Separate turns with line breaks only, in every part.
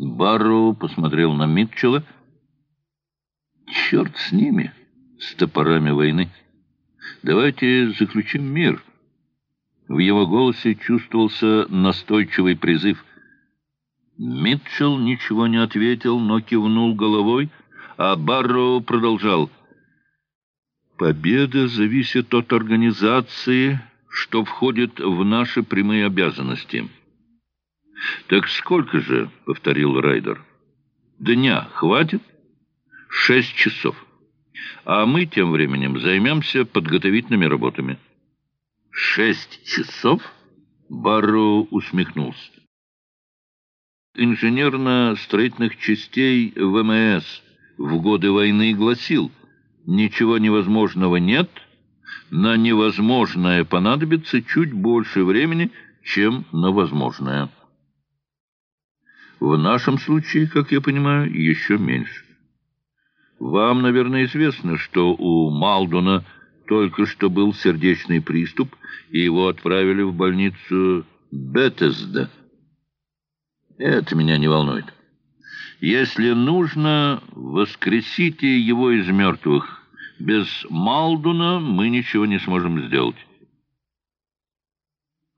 Барроу посмотрел на Митчелла. «Черт с ними, с топорами войны. Давайте заключим мир». В его голосе чувствовался настойчивый призыв. Митчелл ничего не ответил, но кивнул головой, а Барроу продолжал. «Победа зависит от организации, что входит в наши прямые обязанности». «Так сколько же?» — повторил Райдер. «Дня хватит?» «Шесть часов. А мы тем временем займемся подготовительными работами». «Шесть часов?» — Барроу усмехнулся. Инженерно-строительных частей ВМС в годы войны гласил «Ничего невозможного нет, на невозможное понадобится чуть больше времени, чем на возможное». В нашем случае, как я понимаю, еще меньше. Вам, наверное, известно, что у Малдуна только что был сердечный приступ, и его отправили в больницу Беттесда. Это меня не волнует. Если нужно, воскресите его из мертвых. Без Малдуна мы ничего не сможем сделать.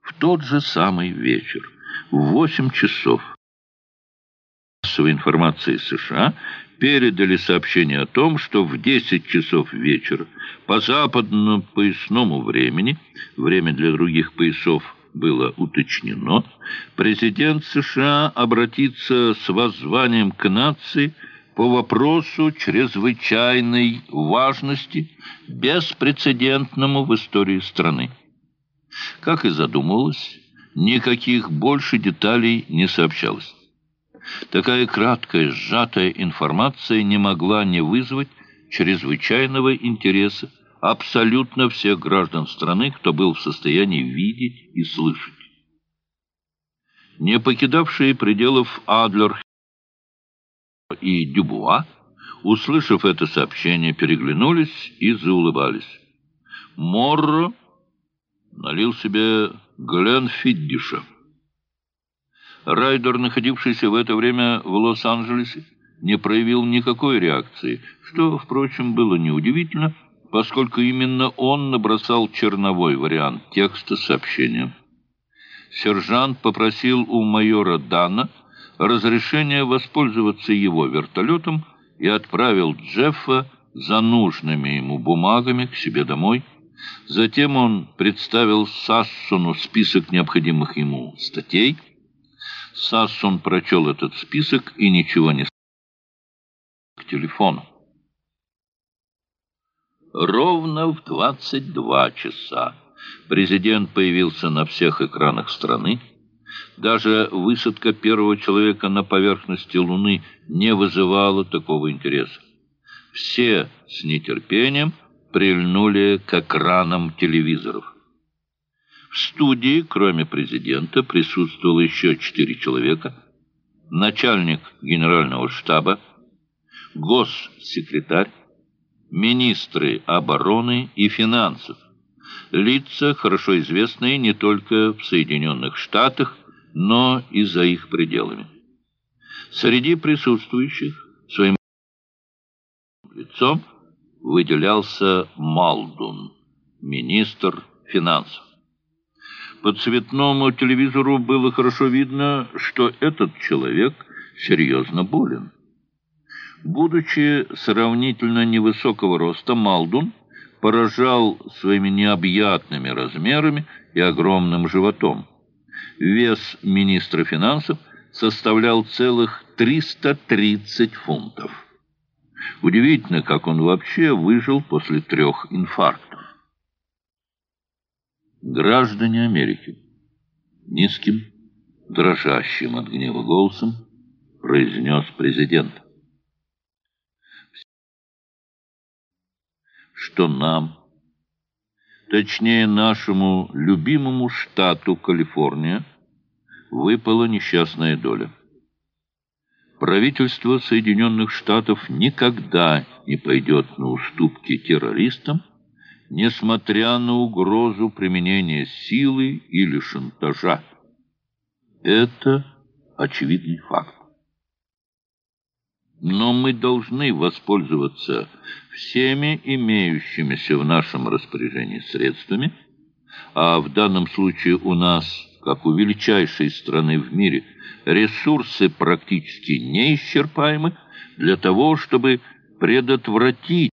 В тот же самый вечер, в восемь часов, массовой информации США передали сообщение о том, что в 10 часов вечера по западному поясному времени, время для других поясов было уточнено, президент США обратится с воззванием к нации по вопросу чрезвычайной важности, беспрецедентному в истории страны. Как и задумывалось, никаких больше деталей не сообщалось. Такая краткая, сжатая информация не могла не вызвать чрезвычайного интереса абсолютно всех граждан страны, кто был в состоянии видеть и слышать. Не покидавшие пределов Адлер и Дюбуа, услышав это сообщение, переглянулись и заулыбались. Морро налил себе Гленфиддиша. Райдер, находившийся в это время в Лос-Анджелесе, не проявил никакой реакции, что, впрочем, было неудивительно, поскольку именно он набросал черновой вариант текста сообщения. Сержант попросил у майора Дана разрешения воспользоваться его вертолетом и отправил Джеффа за нужными ему бумагами к себе домой. Затем он представил Сассону список необходимых ему статей, Сассон прочел этот список и ничего не сказал к телефону. Ровно в 22 часа президент появился на всех экранах страны. Даже высадка первого человека на поверхности Луны не вызывала такого интереса. Все с нетерпением прильнули к экранам телевизоров. В студии, кроме президента, присутствовало еще четыре человека. Начальник генерального штаба, госсекретарь, министры обороны и финансов. Лица, хорошо известные не только в Соединенных Штатах, но и за их пределами. Среди присутствующих своим лицом выделялся Малдун, министр финансов. По цветному телевизору было хорошо видно, что этот человек серьезно болен. Будучи сравнительно невысокого роста, Малдун поражал своими необъятными размерами и огромным животом. Вес министра финансов составлял целых 330 фунтов. Удивительно, как он вообще выжил после трех инфарктов граждане Америки, низким, дрожащим от гнева голосом произнес президент. Что нам, точнее нашему любимому штату Калифорния, выпала несчастная доля. Правительство Соединенных Штатов никогда не пойдет на уступки террористам, несмотря на угрозу применения силы или шантажа. Это очевидный факт. Но мы должны воспользоваться всеми имеющимися в нашем распоряжении средствами, а в данном случае у нас, как у величайшей страны в мире, ресурсы практически неисчерпаемы для того, чтобы предотвратить